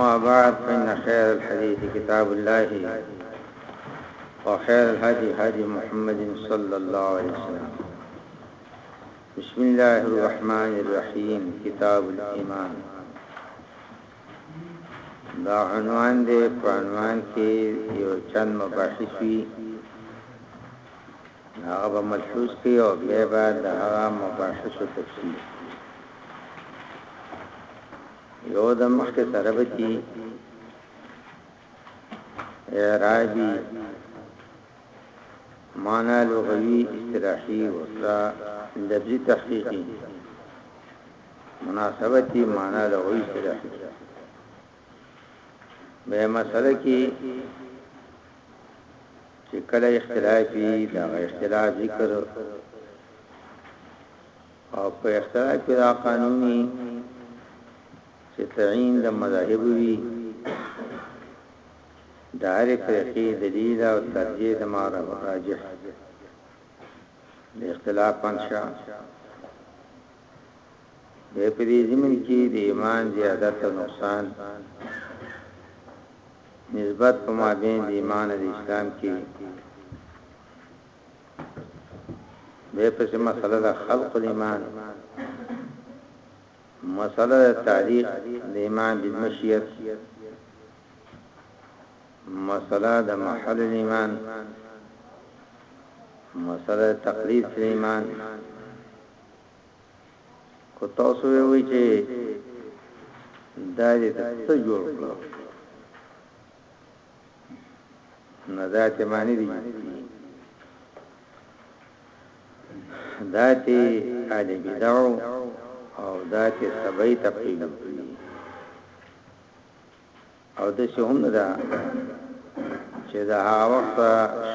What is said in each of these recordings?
أما بعد فإن خير الحديث كتاب الله وخير الهدي هدي محمد صلى الله عليه وسلم بسم الله الرحمن الرحيم كتاب الإيمان دا عنوان دې په عنوان کې یو چند مباحث وي هغه به ملحوظ کړي او بیا به د هغه مباحثو تفصیل یو د مخکې سره به کی اعرابی معنا لغوي استراحي او لفظي تحقيقي مناسبتي معنا لغوي استراحي به مسله کې چې کله اختلاف وي د هغه اختلاف ذکر او په اختلاف کې دا قانوني چې تعین د مذاهب وي د هر فرقې دلیل او ترجیح د معرف راجح د اختلاف انشاء بیا په دې ضمن کې د ایمان زیادت او نقصان نسبت په مابین د ایمان او د اسلام کې به په سم مسله د خلق الایمان مسله تعلیق د ایمان د مشیت مسله د محل الایمان مسله تقلید الایمان کو تاسو وی چې دا دې څه جوړ کړو نه دا ته معنی دی دا ته اړ بدعو او دا ته سبې تقلید او داسې هم نه ده چې د هغه وخت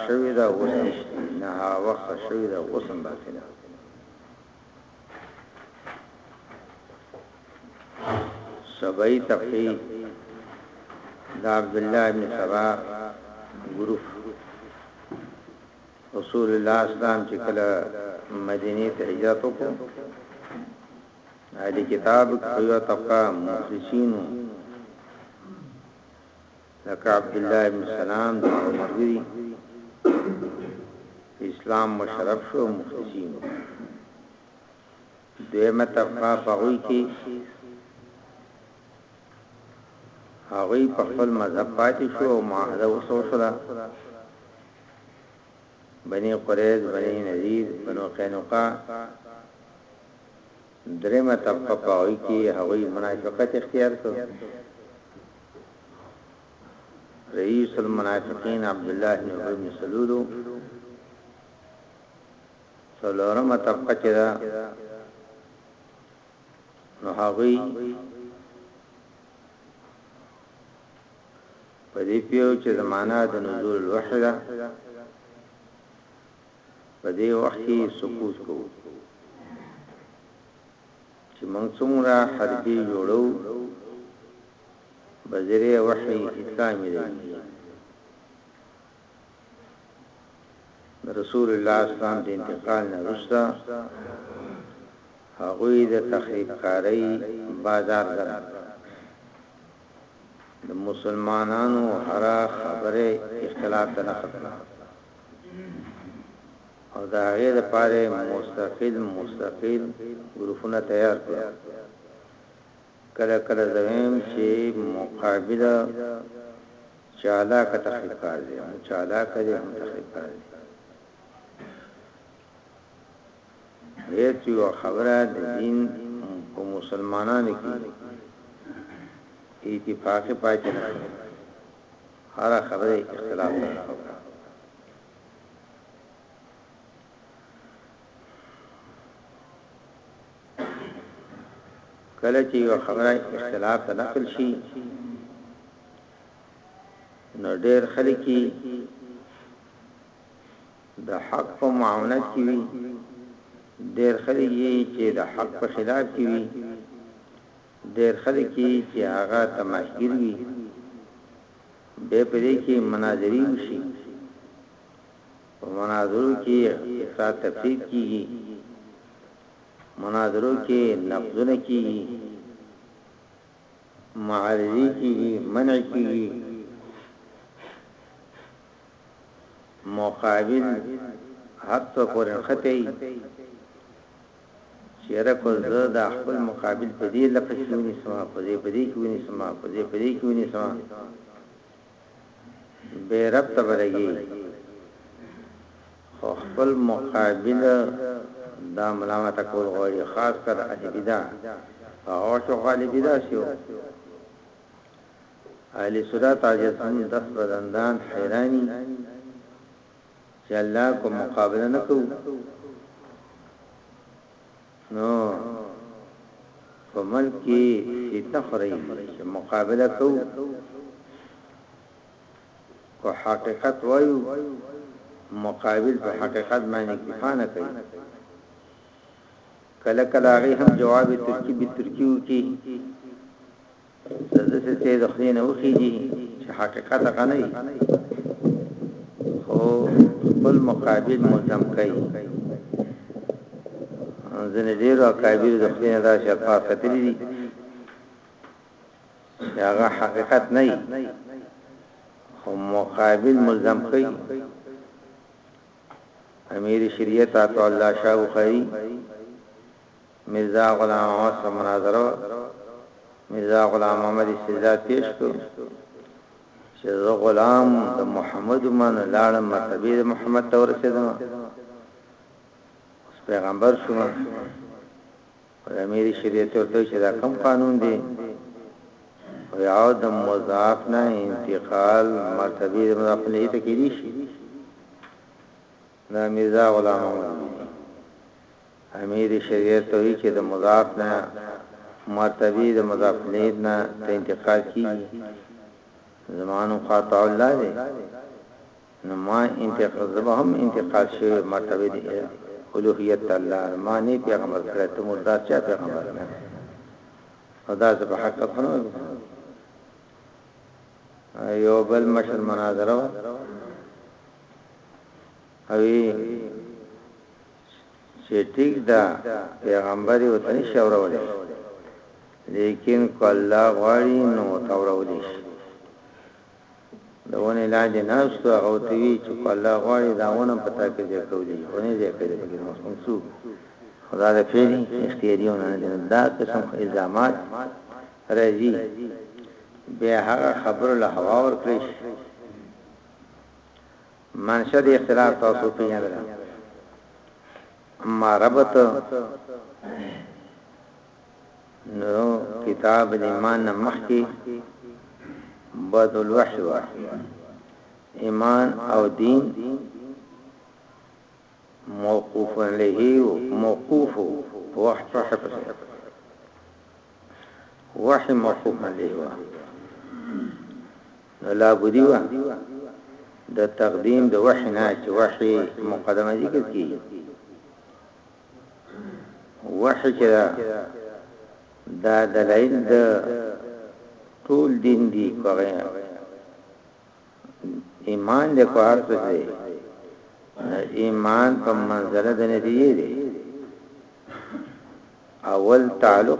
شوې ده اوس نشته نه هغه وخت شوې ده اوس هم باقي ده سبعی تقی دا عبدالله ابن سبا گروف رسول الله اسلام چې کله مدینه ته هجرت وکړ دې کتاب په یو طبقه مخلصینو لکه عبد الله ابن سلام د مرګري اسلام مشرف شو مخلصینو دیمه طبقه پغوی کې هغه په خپل مذهب پاتې شو او معاهده وسوسره بني قریظ بني نذیر بنو قینقاع درېمه طبقه په هغوی کې هغوی منافقت اختیار کړ رئیس المنافقین عبدالله بن عبی بن سلولو سلورمه طبقه چې دا نو هغوی په دې پیو چې زمانہ د نزول الوحی ده په دې وخت کې سکوت کوو چې موږ څومره حربي جوړو بذریع وحی اتکام دی رسول الله اسلام د انتقال نه رستا هغه د تخریب کاری بازار درک د مسلمانانو هر خبره اختلاف نه ختمه او د هغې د پاره یې مستقل مستقل ګروپونه تیار کړو کله کله زویم چې مقابل چالاک تخریب کار دی هم چالاک دی هم تخریب کار دی هیڅ یو خبره د دین په مسلمانانو کې اتفاق پاتې نه هره خبره اختلاف نه وکړه کله چې یو خبره اختلاف ته نقل شي نو ډېر خلک د حق په معاونت کې وي ډېر خلک چې د حق په خلاف کې وي ډېر خلک یې چې هغه تماشګیر وي بیا په دې کې مناظرې وشي، په مناظرو کې افرا تفرید کیږي، مناظرو کې نقدونه کیږي، معارضې کیږي، منع کیږي، مقابل حق ته پورنخته چیرې که زه دا خپل مقابل په دې لپه کې ونیسم او که زه یې په دې کې ونیسم او که زه یې په دې کې ونیسم، بې ربطه به لګېږي، خو خپل مقابل دا ملامته کول غواړي، خاص کر اهل بدعه، په هغه وخت کې خو اهل بدعه هسې وو، اهل سنت عاجز هم دست بدندان حیراني. چې الله کوم مقابله نه کوو نو په ملک کې فتنه خوري چې مقابله کوو کو حقیقت وایو مقابل په حقیقت باندې اکتفا نه کوي کله کله هغه هم جواب ترکی به ترکیو کې د دسې څه د خلی نه وخیږي چې حقیقت هغه نه خو خپل مقابل ملزم کوي ځنې ډیر او کابیر د خلی نه دا چې الفاظ کتلی دي چې هغه حقیقت نه خو مقابل ملزم کوي امیر شریعت عطا الله شاه بخاری میرزا غلام محمد سره مناظره وه، میرزا غلام محمد استدلال پیش کړ چه زه غلام د محمد ومه نو لاړم مرتبه د محمد ته ورسیدمه اوس پیغمبر شومه او د امیر شریعت ورته چه دا کم قانون دی او یاو د مضاف نه انتقال مرتبه د مضاف نه ته کیدی شي د میرزا غلام محمد مېنې امیر شریعت ته وایي چې د مضاف نه مرتبه د مضاف الیه نه ته انتقال کیږي زما نوم خاطع الله دی نو ما انتقال زما هم انتقال شوی مرتبه دی الوهیت الله ما نه پیغمبر کړی ته مردار چا پیغمبر نه او دا څه په حق خنو یو بل مشر مناظره اوي چي ټيک ده پيغمبر يي ورته نشي اورولي ليکن که الله غواړي نو ورته اورولي شي دونه لاندې ناستو هغه ته وی چې په الله غواړي داونه پتا کې ځای کولی ونه ځای کوي په نو څو خدا دې فعلی اختیاري ونه نه دا قسم الزامات راځي به هغه خبر له هوا ور کړی منشه د اختلاف تاسو پیژندل اما ربط نو کتاب د ایمان مخکی بدل وحی و ایمان او دین موقوف له موقوف وحی وحی وحی موقوف له نو لابدی وه د تقدیم د وحی نه چې وحی مقدمه ذکر کی وحی چې دا دلائل د ټول دین دی کوي ایمان د کوار څه دی ایمان په منزله د نبی دی اول تعلق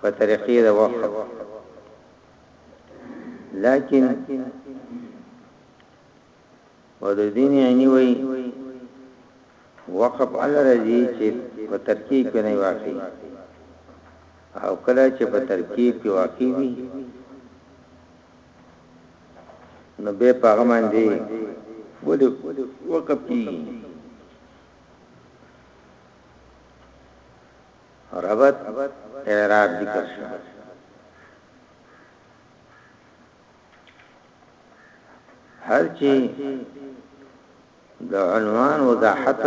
په طریقې د وقف لیکن ودودین یعنی وی وقف ال رضی چې په ترکیب کې نه واقع او کله چې په ترکیب کې واقع وي نو به پاغمان دی ودو وقف کیږي ربط اعراب ذکر شو هر چی د عنوان وضاحت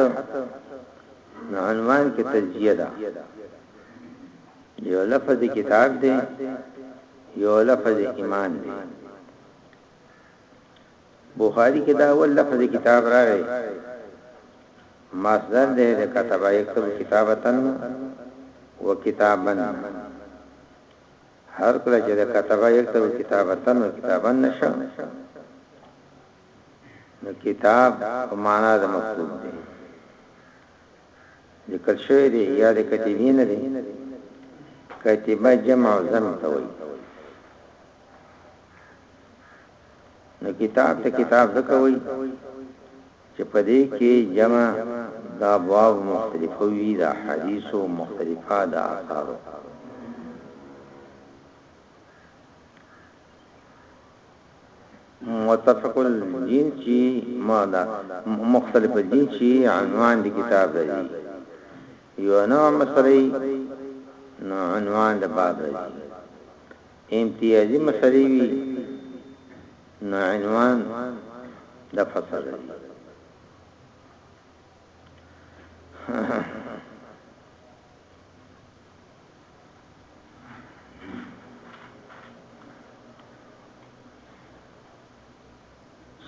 نو عنوان کې تجزیه ده یو لفظ کتاب دی یو لفظ ایمان دی بخاری کې دا اول لفظ کتاب راغی مصدر دې د کتابه یکتب کتابتن و کتابن هر کله چې د کتابه یکتب کتابتن و کتابن نشه نو کتاب په معنا د مکتوب دی ذکر شوی دی یا د کتابین دی کتابه جمع او زم ته وایي نو کتاب ته کتاب ځکه وایي چې په دې کې جمع د ابواب مختلفو وی د حدیثو مختلفه د آثارو متفق الجن چی ماده مختلف الجن چی عنوان دی کتاب دی یو نو مسری نو عنوان د باب دی امتیازي مسئلې وي نو عنوان د فصل دی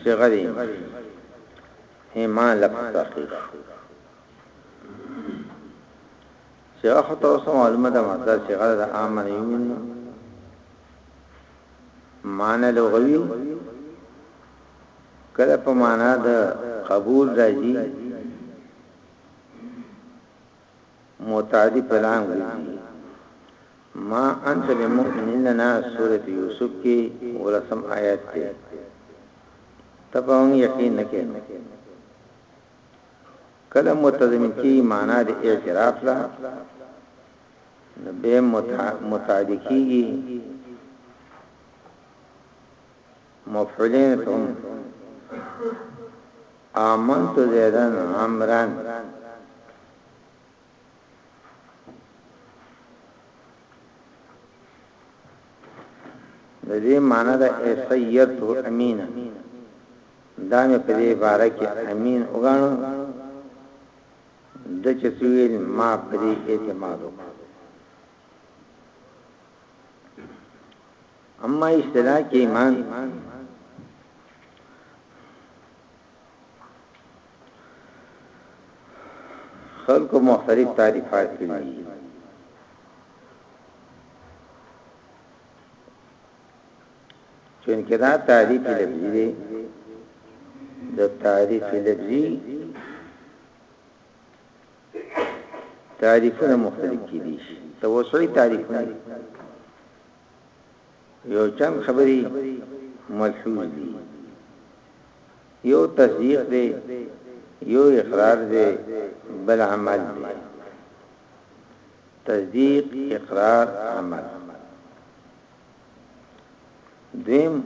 صغری هما لفظ تحقیق صيغه خو تر اوسه معلومه ده مصدر صيغه ده امن يمن معنی لغوي کله په معنا د قبول راځي متعدی پلان ګرځي ما انت بمؤمن لنا سوره یوسف کې ولسم آیات ته تبعون یقین نکې کله متضمن کیږي معنا د اعتراف لا نو به متعدی کیږي مفعولین تم آمنت زیدن عمران د دې معنی د ایسیرته امین دا مې په دې باره کې امین وګڼو د چې سویل ما په دې اعتماد وکړ اما اصطلاح کې ایمان خلکو مختلف تعریفات کړي دي چونکه دا تعریف لفظي دی د تعریف لفظي تعریفونه مختلف کړي دي توسعي تعریفونه یو چند خبری ملحوظ دی یو تصدیق دی یو اقرار دی بل عمل دی تصدیق اقرار عمل دویم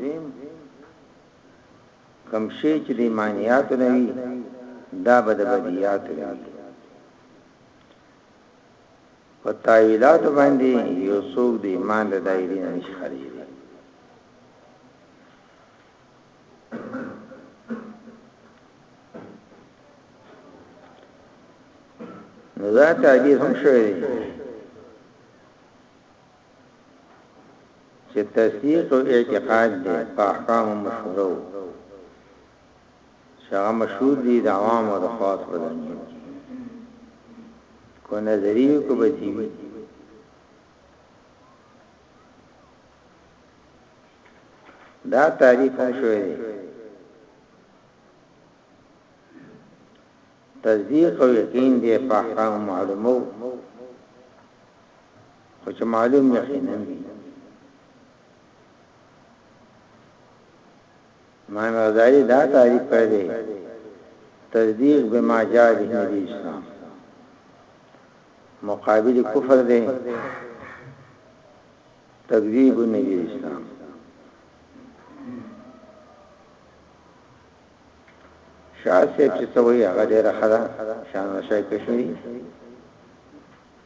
کم شی چې د ایمانیات نه وي دا به د بدیات نه وي په تاویلاتو باندی یو څوک د ایمان د دایری نه نشی خارجیدی. نو دا تعبیر هم شوی دی چې تصدیق او اعتقاد دی په احکام مشهورو چې هغه مشهور دي د عوامو د خواص په ځانګړي کو نظریه کو بدیو دا تعریف هم شوی دی تصدیق او یقین دی په احکام معلومو خو چې معلوم یقینا دی امام غزالی دا تعریف کړی دی، تصدیق بما جاء به نبی اسلام مقابل کفر دی تکذیب النبی اسلام شاه صاحب چې څوی هغه ډیره خدا شان شای کشمیری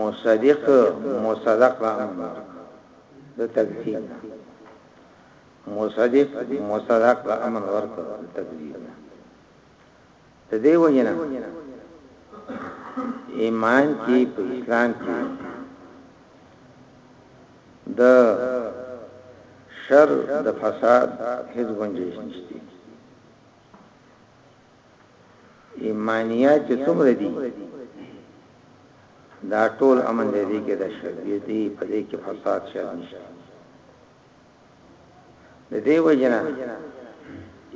مصدق مصدق امر د تکذیب نه مصدق مصدق امر ورته د تکذیب نه د دې وجنه ایمان کې په اسلام کې د شر د فساد هیڅ گنجائش نشته ایمانیات چې څومره دي دا ټول امن دې دي کې د شرعي دي په دې کې فساد شته نشته د دې وجنه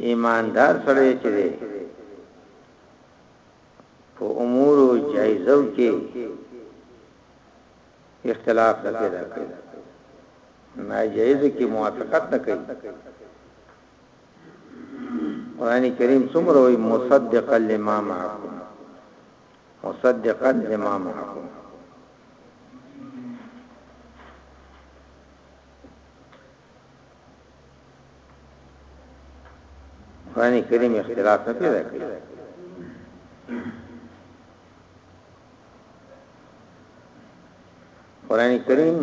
ایماندار سره چې دي په امور او جایزو کې اختلاف نه پیدا کوي ناجایز کې موافقت نه کوي قران کریم څومره وي مصدقا لما معكم مصدقا لما معكم قران کریم اختلاف نه پیدا کوي قرآن کریم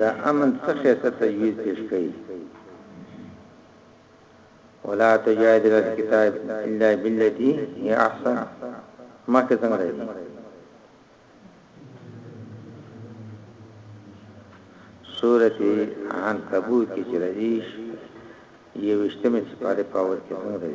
د امن څه خیسته تجویز پیش کړي ولا تجادل الكتاب الا بالتي هي احسن ما کې څنګه دی سورته عنکبوت کې چې راځي یو اشتمه سپاره پاور کې څنګه دی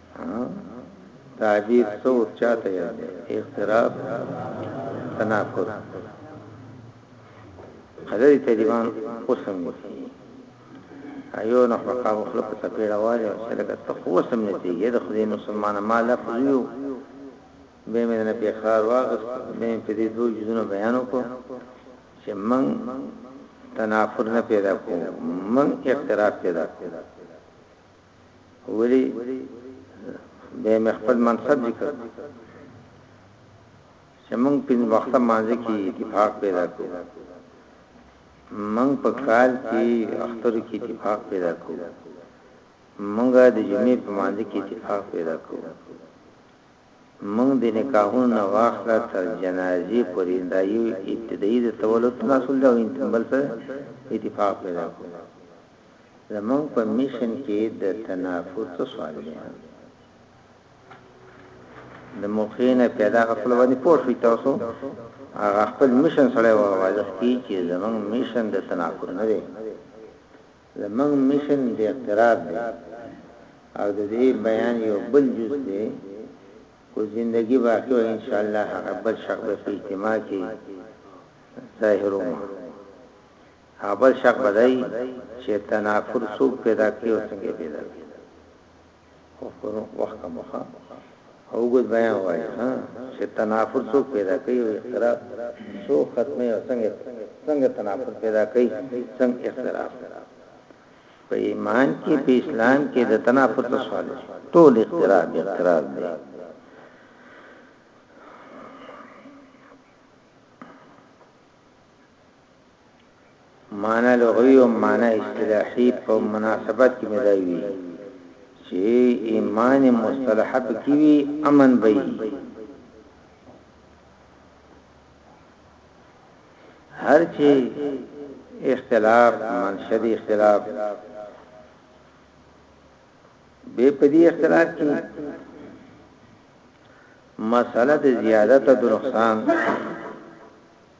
تعبیر ثور چاته یاد دی اغتراب تناقض حضرت طالبان قسم وسی ایو نو حقا مخلوق ته پیړه والی او سلګه ته خو سم نتی یې د خدای مسلمان ما لفظ یو به مې نه پیخار واغس به په دې دوه جزونو بیان وکړو چې من تنافر نه پیدا کوم من اقتراب پیدا کوم ولی به مې خپل منصب ذکر چې موږ پنځه وخت مانځي کې اتفاق پیدا کړو موږ په کال کې اختر کې اتفاق پیدا کړو موږ د جمعې په مانځي کې اتفاق پیدا کړو موږ د نکاحونو واخله تر جنازې پورې دا یو ابتدایي د تولد تناسل دی او بل څه اتفاق پیدا کړو زموږ په مشن کې د تنافر څه سوال دی ها د موقع نه پیدا خپل باندې پوه شئ تاسو هغه خپل مشن سره واضح کی چې زموږ مشن د تنافر نه دی زمنګ مشن د اقتراب دی او د دې بیان یو بل جز دی کو زندگی باقی و ان شاء الله هغه بل شخص په اجتماع کې ظاهرو هغه بل شق به دای چې تنافر څوک پیدا کوي او څنګه پیدا کوي خو پرو وخت مخه او ګوت بیان وای ها چې تنافر څوک پیدا کوي او اختلاف څوک ختمه او څنګه څنګه تنافر پیدا کوي څنګه اختلاف په ایمان کې په اسلام کې د تنافر څه سوال ټول اختلاف دی اختلاف دی معنی لغوی او معنی اصطلاحی په مناسبت کې مې دایوي چې ایمان مصطلحه پکې وي امن به هر چې اختلاف منشد اختلاف به په دې اختلاف کې مسله د زیادت او نقصان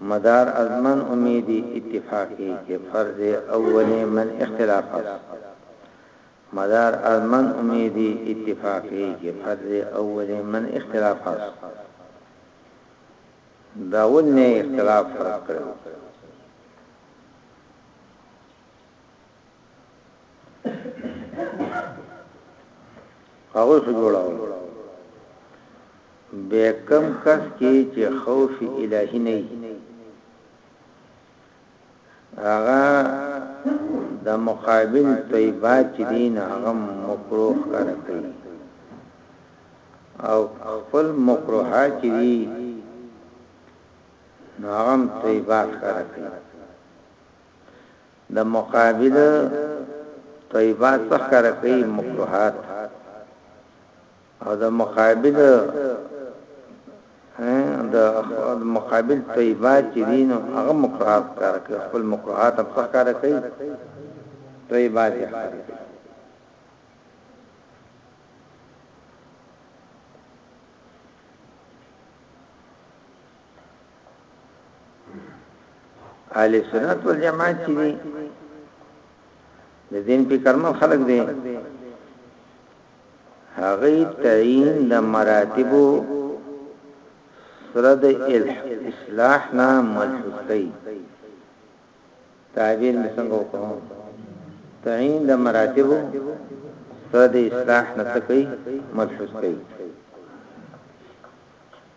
مدار از من امیدی اتفاقی که فرض اول من اختلاف است مدار از من امیدی اتفاقی که فرض اول من اختلاف است داول نه اختلاف فرض کړو هغه خو جوړاو به کم کس کې چې خوف الهی نه هغه د مقابل طیبات چې دین هغه مکروه کار کوي او خپل مکروه چې دی نو هغه طیبات کار کوي د مقابل طیبات په ښکاره کوي مکروهات او د مقابل د مقابل طیبات چې دین او هغه مکروهات کار کوي خپل مکروهات هم کار کوي طیبات یې کار کوي اهل سنت والجماعت چې دي د دین په کرمل خلق دي هغه تعین د مراتبو سره د اصلاح نه ملحوظ کړي تعبیر مسنګ وکړو تعین د مراتب سره د اصلاح نه تکي ملحوظ کړي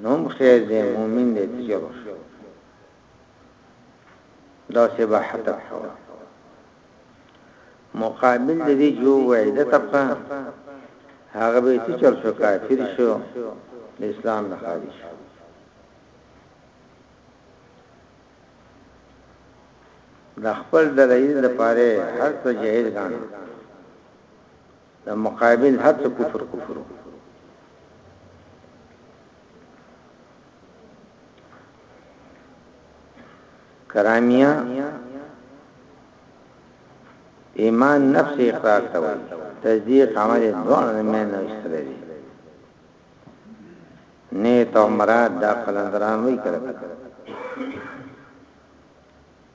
نوم خیر دی مومن دی تجر شو دا سه به حتی کوه مقابل د دې جو وعده طبقه هغه به تجر شو کافر شو د اسلام نه خارج شو د خپل دلایل لپاره هر څه جهیل غاڼه د مقابل هر څه کفر کفر کرامیا ایمان نفس اقرار ته وایي تصدیق عمل دوه نه نه استری نه ته مراد دا قلندران وی کړه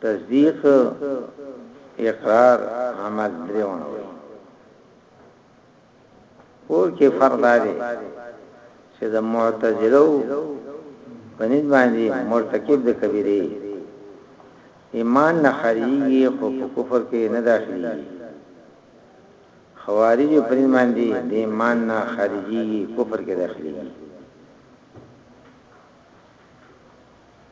تصدیق اقرار عمل درې ونه وي پور کې فرق دی چې د معتزله بنید باندې مرتکب د کبیره ایمان نه خریږي خو په کفر کې نه داخلي خوارج په ایمان دي د ایمان نه خارجي کفر کې داخلي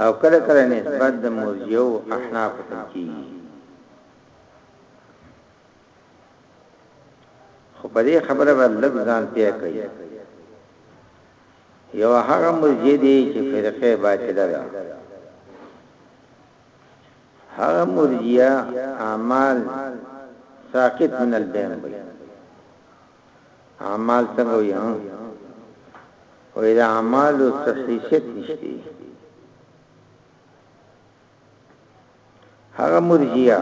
او کله کله نسبت د مرجو احناف ته کیږي خو په دې خبره باندې لږ ځان پیا کوي یو هغه مرجی دی چې فرقه باطله ده هغه مرجیه اعمال ساقط من البین وي اعمال څنګه وي ها او دا اعمال څه حیثیت نشته هغه مرجیا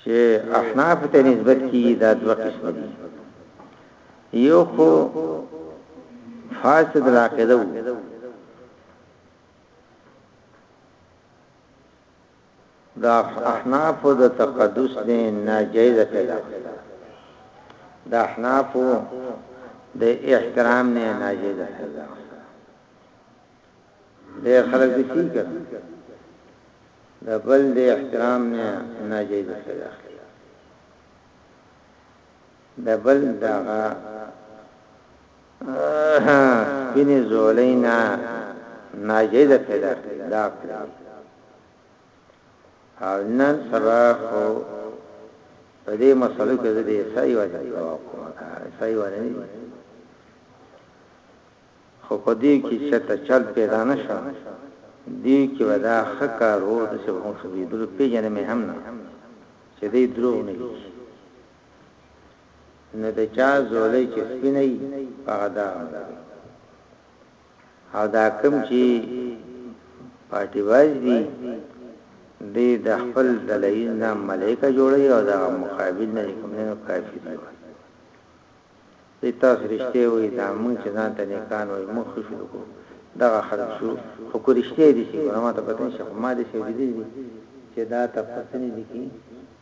چې احناف ته نسبت کی دا دوه قسم دي یو خو فاسد العقیده د احنافو د تقدس نه ناجایزه پیدا اخیستل ده. د احنافو د احترام نه ناجایزه پیدا اخیستل ده. ډېر خلک دې سي کړه د بل د احترام نه ناجایزه پیدا اخیستل د بل دغه سپینې زولۍ نه ناجیده پیدا کړي دا کړي او نن سبا خو په دې مسلو کې دې صحیح وایي دا کومه صحیح وایي خو په دې کې چې ته چل پیدا نشه دې کې ودا خکار وو د څه هم خبرې دلو پیژنې مې هم نه چې دې دروغ نه دي نو د چا زولۍ چې سپینه وي هغه دا رنګ وي او دا کم چې پارټي باز دي دی د خپل دلایل نه ملائکه جوړي او دا مقابل نه کوم نه کافر دي په تاسو رښتیا وي دا موږ چې ځان ته نه کان وي مخ شو کو دا خلک شو خو کو رښتیا دي چې ما ته پته نشي ما دې شي دي چې دا تاسو نه دي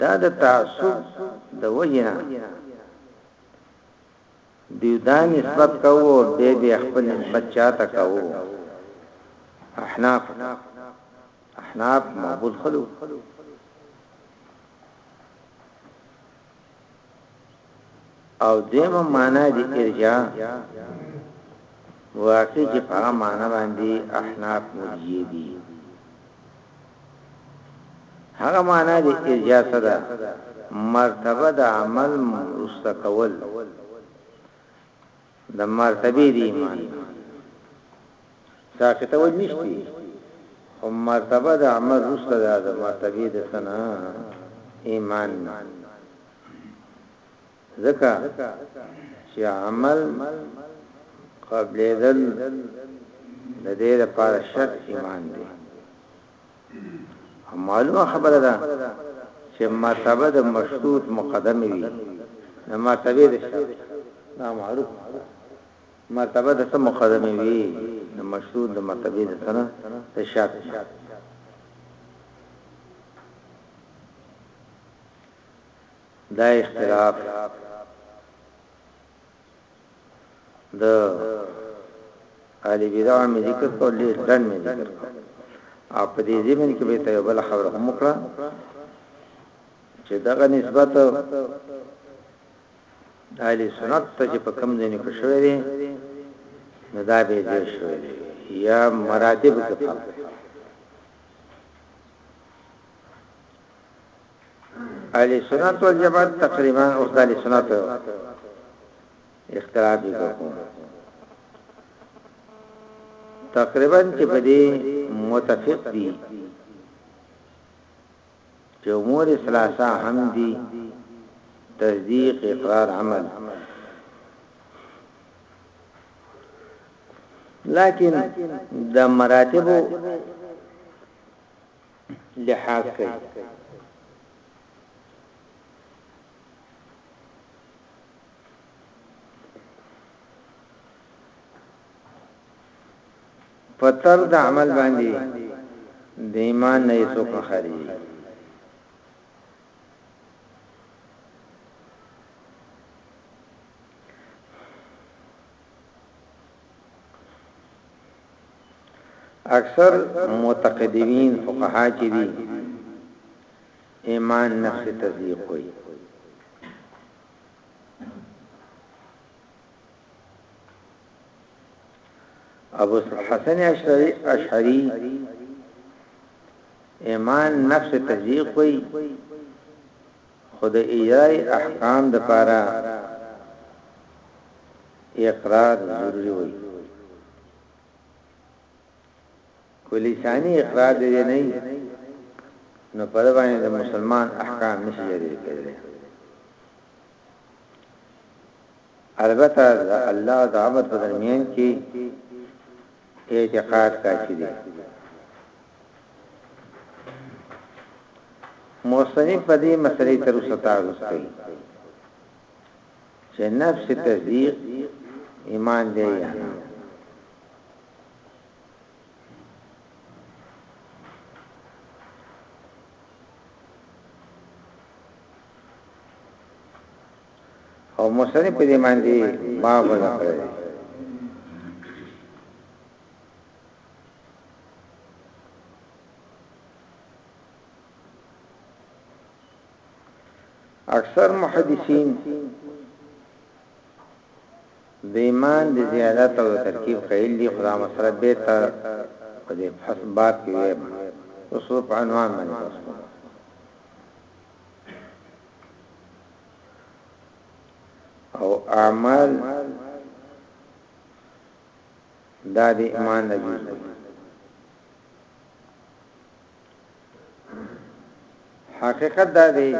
دا د تعصب د وجنه دی دا نسبت کوو به به خپل نسبت چاته کوو احناف احناف معبود خلو او دویمه معنی د ارجاء واقع چې په هغه معنی باندې احناف مرجیه دي هغه معنی د ارجاء څه ده مرتبه د عمل مرسته کول د مرتبې د ایمان نه چا کې ته وجه نشتی خو مرتبه د عمل روسته ده د مرتبې د سنا ایمان نه ځکه چې عمل قبلې دل د دې لپاره شرط ایمان دی معلومه خبره ده چې مرتبه د مشروط مقدم وي نو مرتبه د شرط دا معروف مرتبه د سم مقدم وي نو مشروط د مرتبه د سره د شرط دا اختلاف د اهل بدع مې ذکر کو لې لن مې ذکر کو او په دې زمين کې به ته بل خبره هم وکړه چې دغه نسبت اهل سنت ته چې په کم ځای کې شوې دي نو دا به دې شوې دي یا مراتب کې فرق اهل سنت والجماعت تقریبا اوس د اهل سنت اختلاف دي کوم تقریبا چې په دې متفق دي چې امور ثلاثه هم دي تصدیق اقرار عمل لكن د مراتب لحاظ کوي. په تر د عمل باندي د ایمان نه یې څوک نه خارجیږي. اکثر معتقدین فقها چې دي ایمان نفس تصدیق وي ابو حسن اشعری اشعری ایمان نفس تصدیق وي خو د اجراء احکام د پاره اقرار ضروري وي کو لساني اقرار دی نه نو په دې باندې د مسلمان احکام نشي جاری کېدلی البته الله د عبادت په درمیان کې اعتقاد کافی دی موصنف په دې مسلې تر اوسه تعرض کوي چې نفس تصدیق ایمان دی یا نه او مصنف په دې باندې باب وضع کړی دی اکثر محدثین د ایمان د زیادت او ترکیب قیل دی خدا مسره به تا په دې حسبات کې ویم اوس په عنوان باندې او اعمال دا د ایمان نبی حقیقت دا دی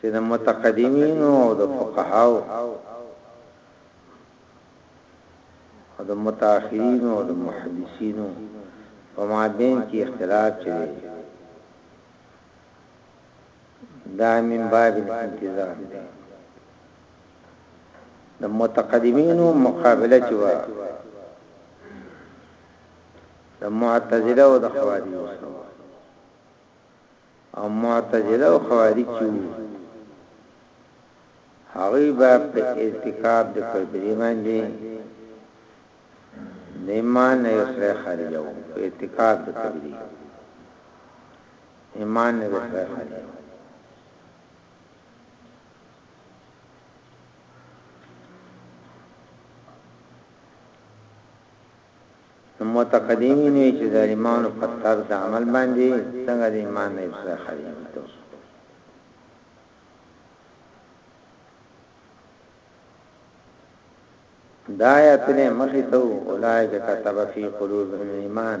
چې د متقدمین او د فقهاو او د متأخرین او د محدثین په مابین کې اختلاف چي دا من باب الانتظار دی د متقدمینو مقابله چې وا د معتزله او د خوارج او معتزله او خوارج چې هغه به په ارتکاب د کبیره باندې نیمان نه یې خارجو په ارتکاب د کبیره ایمان نه دی پرې خلی متقدمین وی چې ظالمانو په تر د عمل باندې څنګه د ایمان نه پرې خلی دا آیاتونه مخې ته اولایک كتب فی قلوبهم ایمان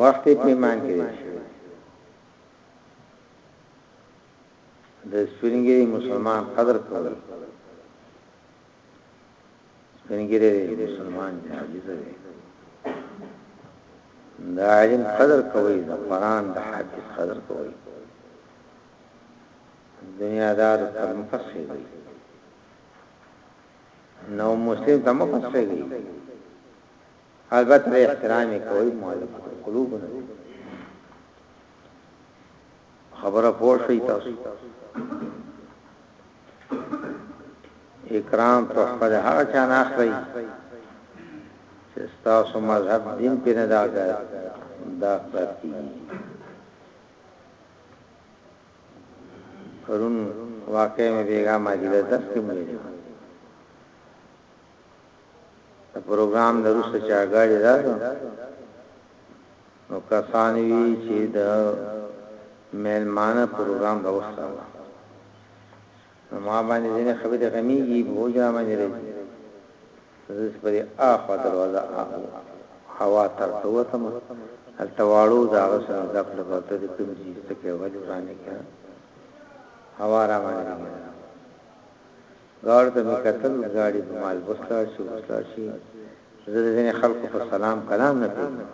وخت اطمینان کړی شي د سپینګری مسلمان قدر کوي سپینګری مسلمان عاجز دی د عالم قدر کوي د قران د حافظ قدر کوي دنیا دار تر مفسر دی نو مسلم تم مفسر دی البته به احترام کوي مؤلف قلوب نه خبره پوه شئ تاسو اکرام تحفه ده هغه چا نه اخلي چې تاسو مذهب دین په نه دا دا پرتی پرون واقع مې بیګا ما دې درس کې مې د پروګرام نه وروسته چې اګاډی راغی نو کسان وی چې د میلمانه پروګرام به وساله نو ما باندې ځینې خبرې غمیږي په وجه باندې راځي زه سپری اخوا دروازه اخو هوا تر توتم التواړو دا غسر د خپل ورته د کوم چیز څخه ولې ورانه کړه هوا را باندې غاړو ته مې کتل، غاړې به مال بوس لاړ شي، اوس لاړ شي، زه د ځینې خلکو په سلام کلام نه پوهېږم.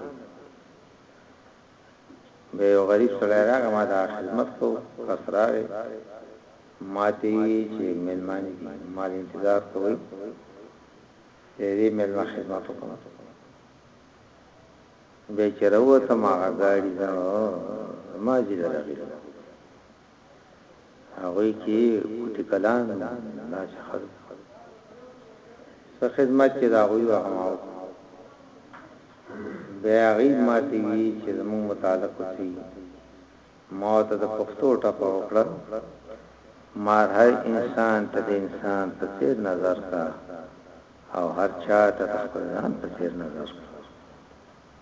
بیا یو غریب سړی راغی، ما د هغه خدمت کاوه، کس راغی، ما ته یې وویل چې مېلمانه دي، ما له انتظار کوي، د یوې مېلمه خدمت وکړم. بیا چې راووتم، هغه غاړي زما ځي له راغلي وه. هغوی چی کوتی کلان وو داسی خلکو څه خدمت چی د هغوی وه هغه ما وکړ بیا هغوی ماته وی چی زموږ متعلق څه یی ما ورته د پښتو ټپه وکړه مار هر انسان ته د انسان په څیر نظر کړه او هر چا ته د خپل ځان په څیر نظر کړه.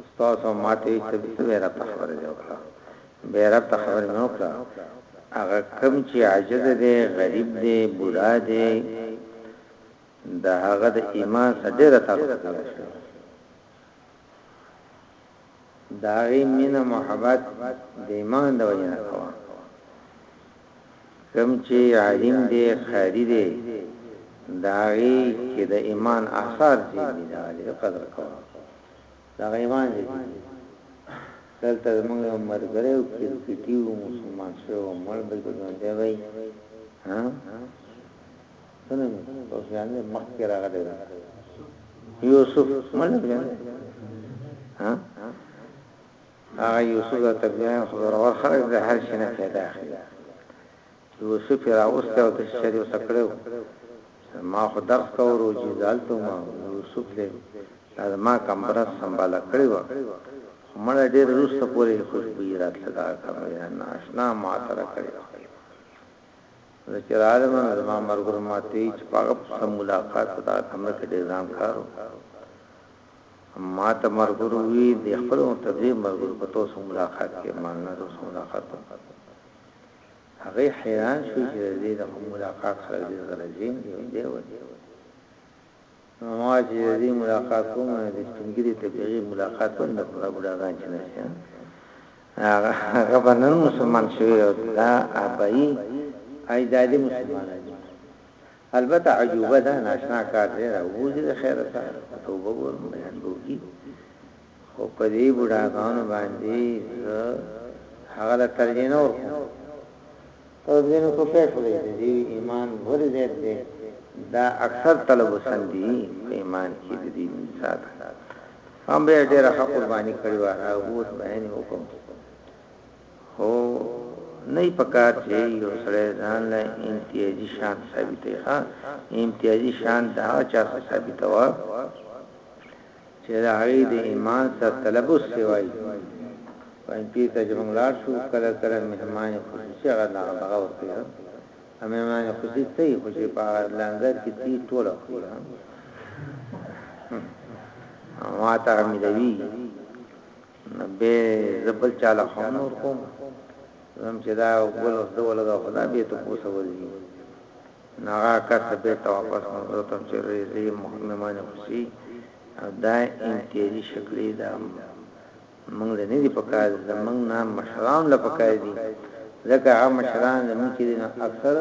استاد صاحب ماته چې د څه غیرت خبره دی وکړه غیرت خبره مې وکړه هغه کم چې عاجز دی غریب دی بوډا دی دا هغه د ایمان سره ډیره تعلق لري د هغې مینه محبت د ایمان د وجې نه کوه کوم چې عالم دی قاری دی د هغې کې د ایمان آثار دي د قدر کوه د هغه ایمان دي دلته موږ یو مرګره او کرکټي او مسلمان شو مړ به ګرځي وای ها سنن سفیان دې مخکې راغلی دی یوسف مله بیا ها هغه یوسف د تبیان خبر اور خلک د هر شي نه پیدا اخلي یوسف راوسته او د شریو سکړو ما خو درس کورو چې زالتو ما یوسف له لازما کمبرس سنبال کړی و مړ ډېر روسه پورې خوشبو راتله دا کمرې نه آشنا ما سره کړی زه چې راغلم نو زما ملګرو ماته وویل چې په هغه پسه ملاقات په دغه کمره کې ډېر ځانکار و. ماته ملګرو وویل، د خپل عمر تر ډېرو ملګرو په توسو ملاقات کوې، ما نه توسو ملاقات وکړ. هغوی حیران شول چې د دې د ملاقات خلک ډېر غلجین دي او دی وایي نو ما چې د دې ملاقات ومنه د سپين ږيري تبليغي ملاقات هم نه کړه بډاګان چې نشته هغه به نن مسلمان شوی او دا ابایي ایدادي مسلمان دی البته عجوبه ده ناشنا کار دی راوځي د خیره سره توبه ور بیان وکړي خو په دې بوډاګانو باندې زه هغه له ترجیح نه ورکوم په ځینو کې پیښ وړي د دې ایمان ولې زیات دی دا اکثر طلب وسن دي په ایمان کې د دې انسان هم به ډېر حق قرباني کړی و هغه اوس بیان وکم هو نه پکار چې یو سره ځان له امتیازي شان ثابتې ښا امتیازي شان دا چا ثابتوا چې د هغې د ايمان سره تلبس شوی وای، وايم چېرته چې موږ لاړ شو، کله کله مهمان خصوصي هغه دغه ورکوي هم، او مهمان خصوصي څه وي، خو چې په هغه لنګر کې څه وي، ټوله خوري هم، او ماته هغه ميلاوېږي، نو بيا يې زه بل چا له هم نه ورکوم، زه وايم چې دا بل وخت زه ولګوه، خو دا بې تپوسه ورځي. نو هغه کس ته بیرته واپس موضوع ته چې ریزې مهمې معنی خوشي او دا امتیازي شکلې دا موږ له نه دي پکار زمنګ نه مشران له پکار دي ځکه هغه مشران زموږ چې نو اکثر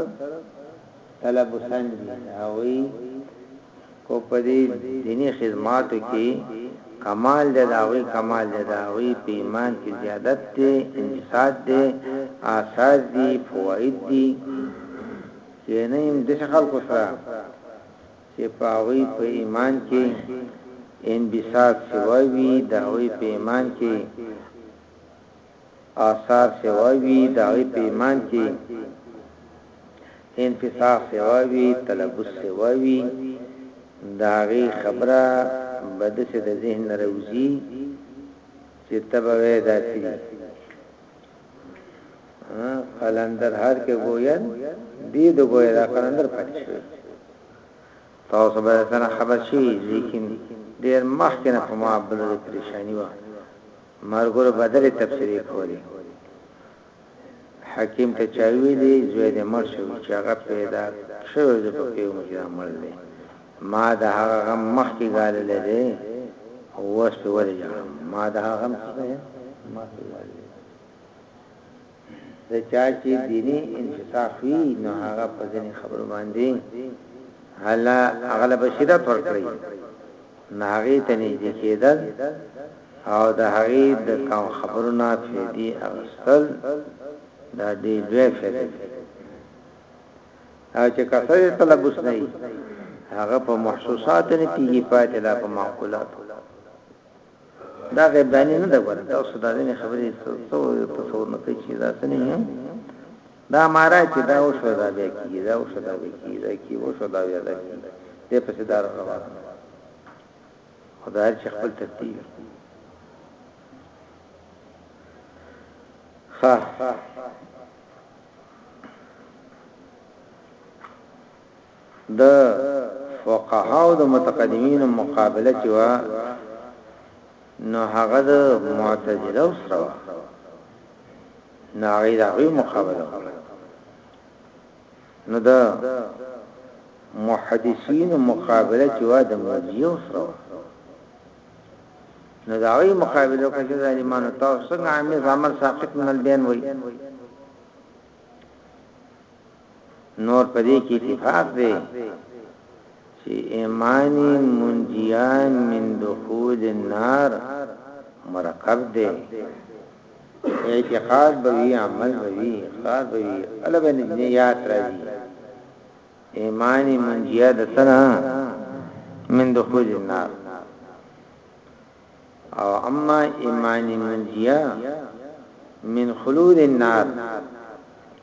طلب وسان دي هغه خو په دې دیني خدماتو کې کمال دی، د هغوی کمال دی، د هغوی په ایمان کې زیادت دی، انبساط دی، آثار دي، فواید دي، کېنئم داسې خلکو سره چې په هغوی په ایمان کې انبساط سوی وي، د هغوی په ایمان کې آثار سوا وي د هغه په ایمان کې انفساق سوا وي تلبس سوا وي د هغه خبره بده سي د ذهن روزي چې تبوي داسي قلندر هر کې ګویا دې د ګویا د قلندر پاتې شو تاسو به سره خبر شي لیکن ډیر مخکې نه په ما بل پریشانی و ملګرو بدلې تبصرې کولې حکیم ته چا ویلي زوی دې مړ شو چې هغه پیدا شوی زه په کې عمر کې مړ دی ما د هغه غم مخکې ګاللی دی اوس په ولې جوړم ما د هغه غم څه دی مخکې ګاللی د چا چي ديني انصاف وي نو هغه په ځيني خبرو باندي هله هغه له بصيرت ورکړي نه هغه ته نږدې کېدل او د هغه د کوم خبرو نه فيدي اغستل دا دی لوی فیده دی او چې کثر تلبس نه هغه په محسوسات نه پیږي پاتې لا په معقولات دا غیب دانی نه دا ګوره دا اوس دا دې خبرې څو تصور نه کوي چې دا سنې نه دا مارا چې دا اوس دا بیا کیږي دا اوس دا بیا کیږي دا کی اوس دا بیا دا کیږي دې په صدر روان خدای چې خپل ترتیب ها د فقهاوو د متقدمینو مقابله چې وه نو هغه د معتزلو سره وه نو هغه د هغوی مقابله وکړه نو د محدثینو مقابله چې وه د مرجیو سره وه نو د هغوی مقابله وکړه چې ظالمانو تاسو څنګه عامل عمل ساقط من البین وایي نور په دې کې اتفاق دی چې ایمانی منجیان من دخول النار مرکب دی اعتقاد بوی عمل بوی اقرار بوی الګ نه یاد راځي ایمانی منجیا د سنا من دخول النار او اما ایمانی منجیا من خلود النار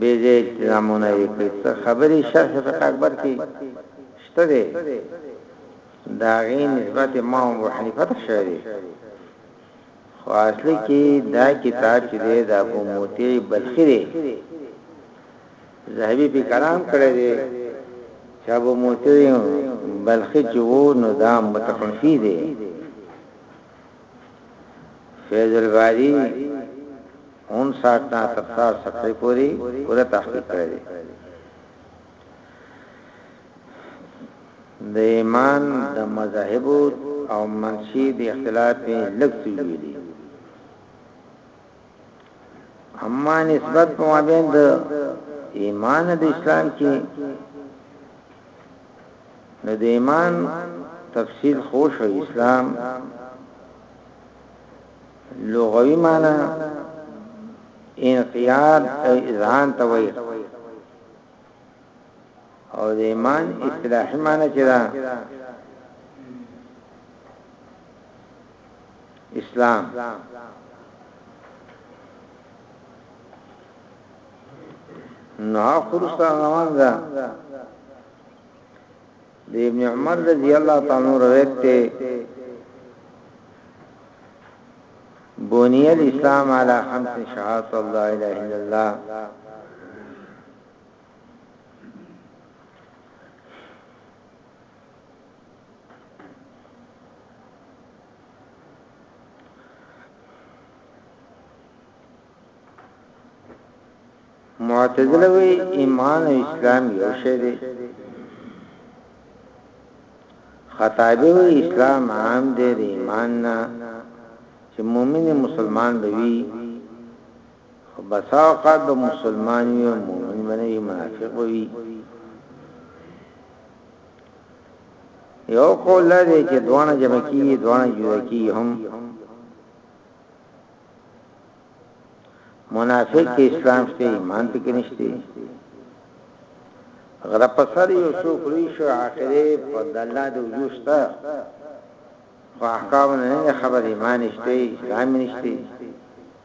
بې ځایه التزامونه یې کړي څه خبرې شرح فقه اکبر کې شته دی د هغې نسبت امام ابو حنیفه ته شوی دی خو اصلي کې دا کتاب چې دی د ابو موتی بلخي دی زهبي په کلام کړی دی چې ابو موتی بلخي چې وو نو دا متفقی دی فیض الباری اون سات نه تر سار سکړې پوری پوره تحقیق کړی دی د ایمان د مذاهب او منشي د اختلاف لکه ویلي اما نسبت په مابین د ایمان د اسلام کې نو د ایمان تفصیل خوش او اسلام لغوی معنی انقیاد او اذعان توي او د ایمان اصطلاحي معنی چې دا اسلام نو خرستا روان ده د ابن عمر رضی الله تعالی عنہ روایت ته بنی الاسلام علی خمس شهادت الله الا الا الله معتزله وی ایمان او اسلام یو شی دی خطابی وی اسلام عام دی ایمان نه چې مؤمن مسلمان دی خو بسا اوقات به مسلمان وي او مؤمن به نه وي منافق به وي یو قول دا دی چې دوانه جمع کیږي دوانه جدا کیږي هم منافق کې اسلام شته ایمان پکې نشته غره پسر یو شو کړی شو اخره په الله د وجوشتا خو احکام نه خبر ایمان شته اسلام نشته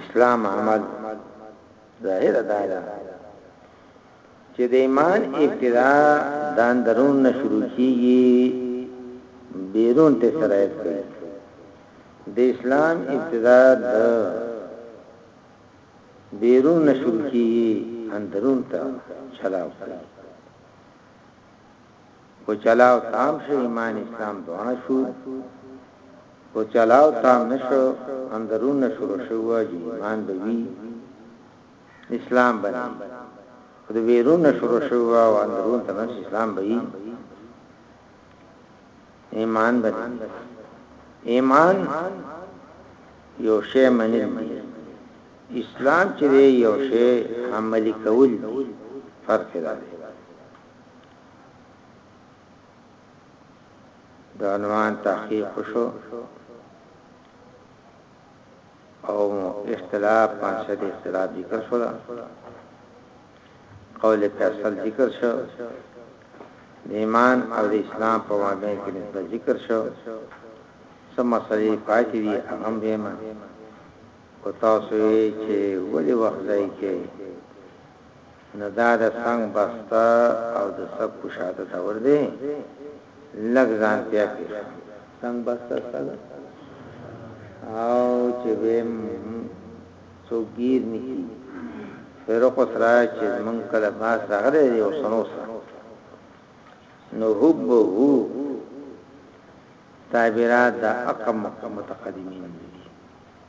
اسلام عمل ظاهر دا ده چې د ایمان ابتدا دان درون نه شروع کیږي بیرون ته سرایت کوي د اسلام ابتدا د بیرون نه شروع کیږي اندرون ته چلاو کوي که چلاو تام شو ایمان اسلام دواړه شو که چلاو تام نشو اندرونه شروع شو واجی ایمان به وی اسلام به نه خو د ویرونه شروع شو او اندرون ته نش اسلام به وی ایمان به نه ایمان یو شی منل دی اسلام چې یو شی عملی کول دی فرق دی د عنوان تحقیق وشو او اختلاف پانسد اختلاف ذکر شو قول فیصل ذکر شو د ایمان او د اسلام په مابین کې نسبت ذکر شو سم مسلې پاتې دي هغه به ما او تاسو چې ولې وخت ځای کې نو دا د څنګ بسته او د سک کشاده دور دی لږ ځان پیا پیښ څنګ بسته څه ده او چې به څوک گیر نکی فرق سره چې من کله باس راغلی دی او سنو سره نو حب هو تعبیرات دا اقم متقدمین دی